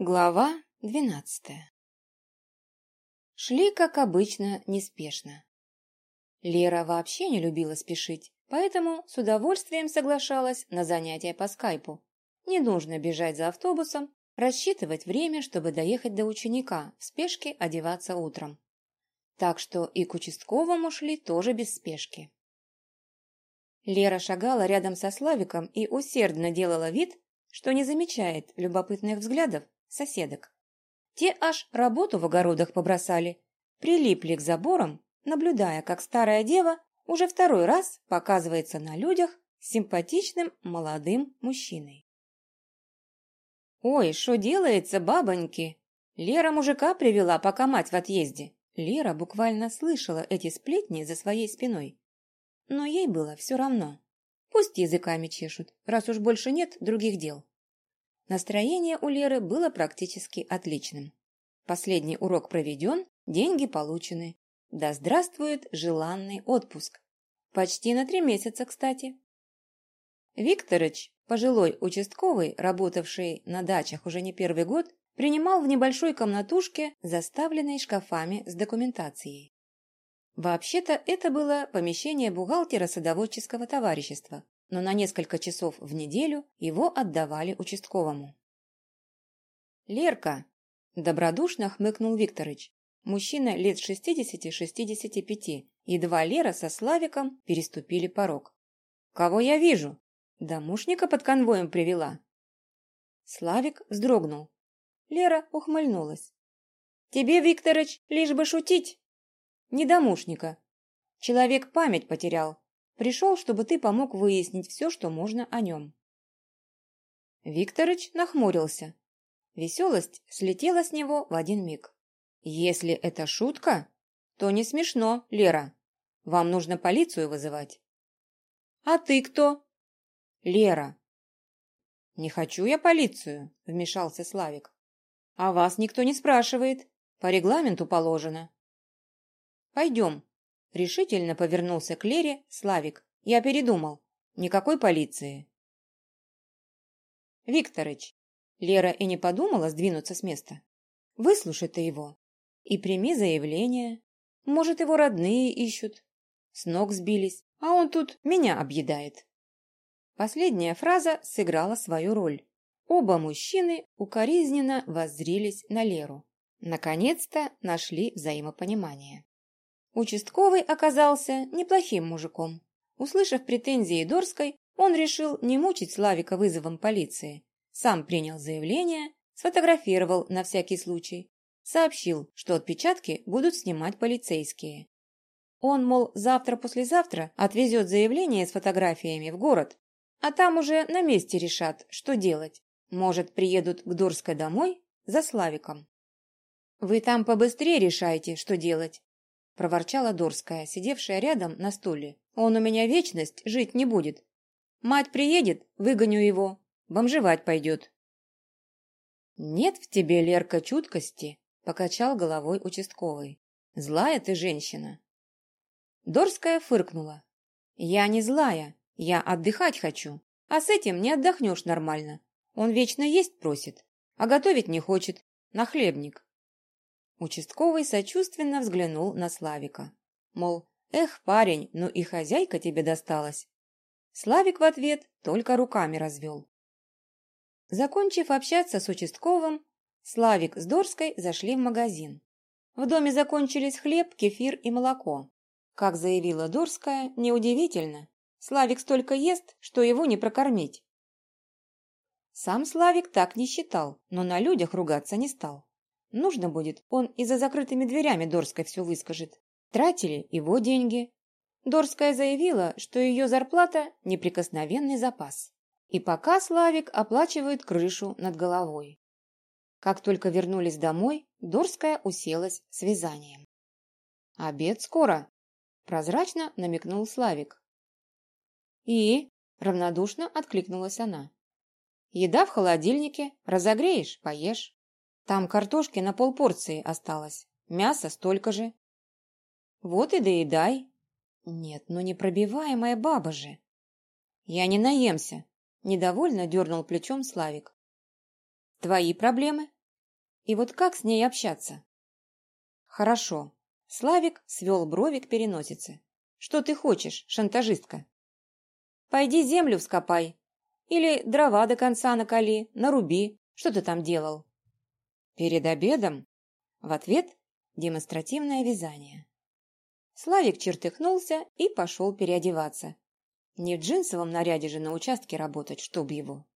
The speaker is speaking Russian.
Глава двенадцатая Шли, как обычно, неспешно. Лера вообще не любила спешить, поэтому с удовольствием соглашалась на занятия по скайпу. Не нужно бежать за автобусом, рассчитывать время, чтобы доехать до ученика, в спешке одеваться утром. Так что и к участковому шли тоже без спешки. Лера шагала рядом со Славиком и усердно делала вид, что не замечает любопытных взглядов соседок. Те аж работу в огородах побросали, прилипли к заборам, наблюдая, как старая дева уже второй раз показывается на людях симпатичным молодым мужчиной. «Ой, что делается, бабоньки?» Лера мужика привела, пока мать в отъезде. Лера буквально слышала эти сплетни за своей спиной. Но ей было все равно. Пусть языками чешут, раз уж больше нет других дел. Настроение у Леры было практически отличным. Последний урок проведен, деньги получены. Да здравствует желанный отпуск. Почти на три месяца, кстати. Викторыч, пожилой участковый, работавший на дачах уже не первый год, принимал в небольшой комнатушке, заставленной шкафами с документацией. Вообще-то это было помещение бухгалтера садоводческого товарищества, но на несколько часов в неделю его отдавали участковому. «Лерка!» – добродушно хмыкнул Викторыч. Мужчина лет 60-65, едва Лера со Славиком переступили порог. «Кого я вижу?» «Домушника под конвоем привела». Славик вздрогнул. Лера ухмыльнулась. «Тебе, Викторыч, лишь бы шутить!» «Не домушника. Человек память потерял, Пришел, чтобы ты помог выяснить все, что можно о нем. Викторыч нахмурился. Веселость слетела с него в один миг. Если это шутка, то не смешно, Лера. Вам нужно полицию вызывать. А ты кто? Лера. Не хочу я полицию, вмешался Славик. А вас никто не спрашивает. По регламенту положено. Пойдем, Решительно повернулся к Лере Славик. Я передумал. Никакой полиции. Викторыч. Лера и не подумала сдвинуться с места. Выслушай ты его. И прими заявление. Может, его родные ищут. С ног сбились, а он тут меня объедает. Последняя фраза сыграла свою роль. Оба мужчины укоризненно воззрились на Леру. Наконец-то нашли взаимопонимание. Участковый оказался неплохим мужиком. Услышав претензии Дорской, он решил не мучить Славика вызовом полиции. Сам принял заявление, сфотографировал на всякий случай. Сообщил, что отпечатки будут снимать полицейские. Он, мол, завтра-послезавтра отвезет заявление с фотографиями в город, а там уже на месте решат, что делать. Может, приедут к Дорской домой за Славиком. Вы там побыстрее решайте, что делать, — проворчала Дорская, сидевшая рядом на стуле. «Он у меня вечность жить не будет. Мать приедет, выгоню его, бомжевать пойдет». «Нет в тебе, Лерка, чуткости», — покачал головой участковый. «Злая ты женщина». Дорская фыркнула. «Я не злая, я отдыхать хочу, а с этим не отдохнешь нормально. Он вечно есть просит, а готовить не хочет, нахлебник. Участковый сочувственно взглянул на Славика. Мол, эх, парень, ну и хозяйка тебе досталась. Славик в ответ только руками развел. Закончив общаться с участковым, Славик с Дорской зашли в магазин. В доме закончились хлеб, кефир и молоко. Как заявила Дорская, неудивительно. Славик столько ест, что его не прокормить. Сам Славик так не считал, но на людях ругаться не стал. Нужно будет, он и за закрытыми дверями Дорской все выскажет. Тратили его деньги. Дорская заявила, что ее зарплата – неприкосновенный запас. И пока Славик оплачивает крышу над головой. Как только вернулись домой, Дорская уселась с вязанием. «Обед скоро», – прозрачно намекнул Славик. «И?» – равнодушно откликнулась она. «Еда в холодильнике, разогреешь – поешь». Там картошки на полпорции осталось, мясо столько же. Вот и доедай. Нет, ну непробиваемая баба же. Я не наемся, недовольно дернул плечом Славик. Твои проблемы? И вот как с ней общаться? Хорошо. Славик свел брови к переносице. Что ты хочешь, шантажистка? Пойди землю вскопай. Или дрова до конца накали, наруби. Что ты там делал? Перед обедом? В ответ демонстративное вязание. Славик чертыхнулся и пошел переодеваться. Не в джинсовом наряде же на участке работать, чтоб его.